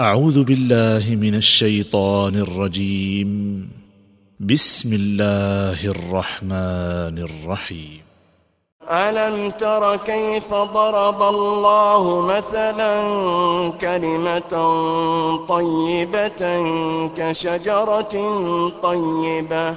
أعوذ بالله من الشيطان الرجيم. بسم الله الرحمن الرحيم. ألم تر كيف ضرب الله مثلا كلمة طيبة كشجرة طيبة